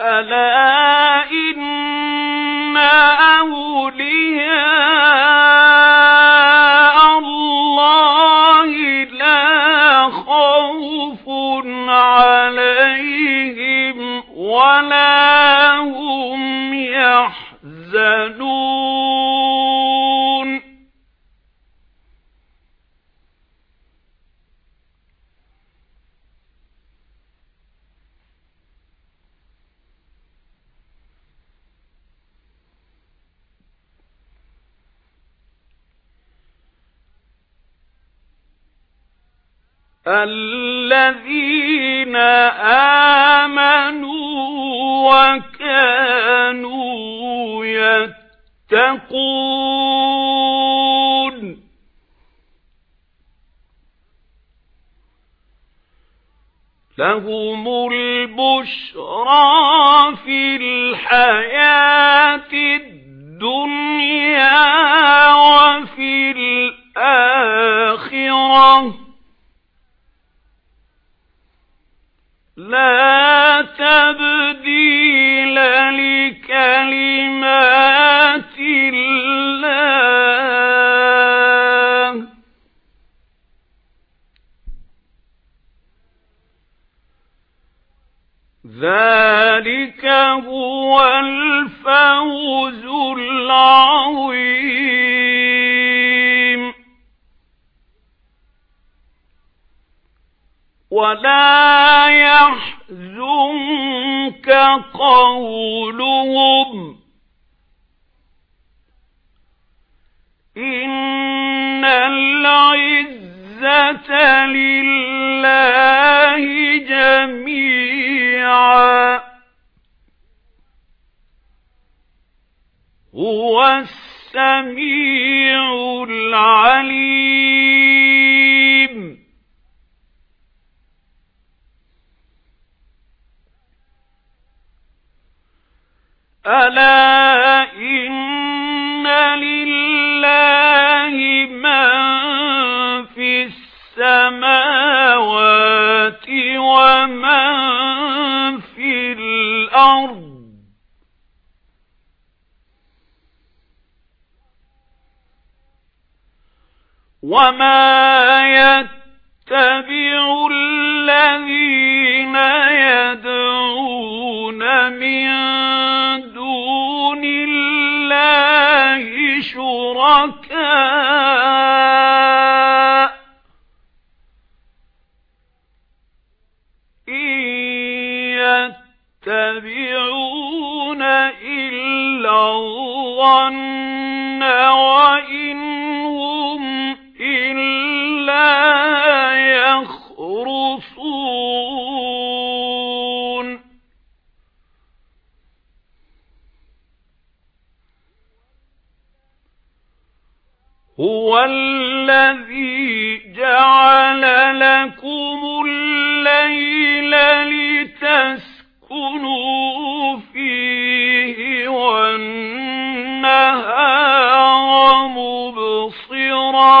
ألا الذين آمنوا وكانوا يتقون. لهم البشرى في الحياة الدنيا لكلمات الله. ذلك هو الفوز العظيم. ولا يحزنك قولهم لله جميعا. هو السميع العليم. ألا وما يتبع الذين يدعون من شركاء إن يتبعون إلا الظن وإن يخرصون هُوَ الَّذِي جَعَلَ لَكُمُ اللَّيْلَ لِتَسْكُنُوا فِيهِ وَالنَّهَارَ مُبْصِرًا.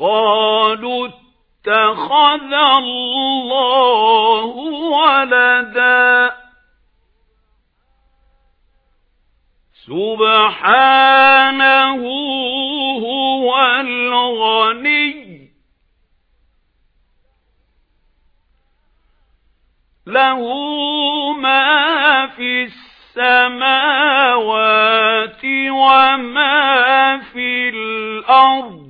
قالوا اتخذ الله ولدا. سبحانه هو الغني. له ما في السماوات وما في الأرض.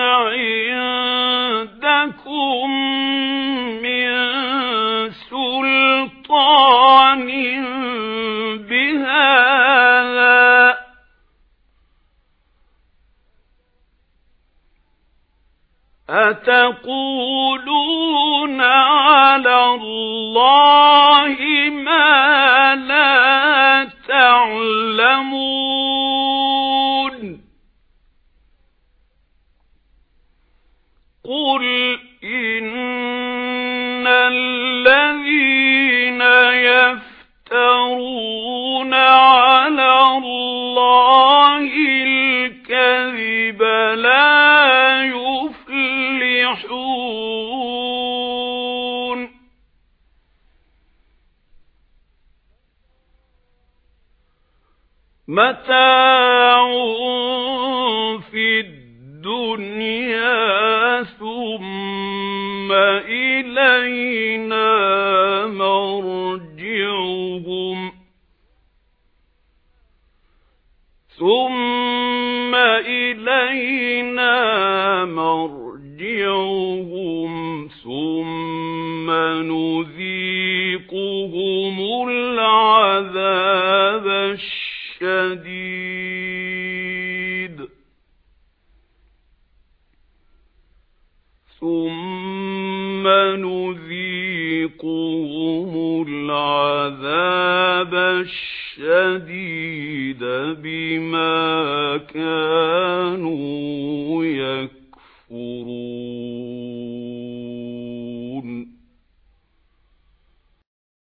عِندَكُمْ مِنْ سُلْطَانٍ بِهَذَا. أَتَقُولُونَ عَلَى اللَّهِ مَا يَفْتَرُونَ عَلَى اللَّهِ الْكَذِبَ لَا يُفْلِحُونَ. مَتَاعٌ فِي الدُّنْيَا ثُمَّ إِلَيْنَا ثُمَّ إِلَيْنَا مَرْجِعُهُمْ ثُمَّ نُذِيقُهُمُ الْعَذَابَ الشَّدِيدَ. ثُمَّ نُذِيقُهُمُ الْعَذَابَ الشَّدِيدَ. بِمَا كَانُوا يَكْفُرُونَ.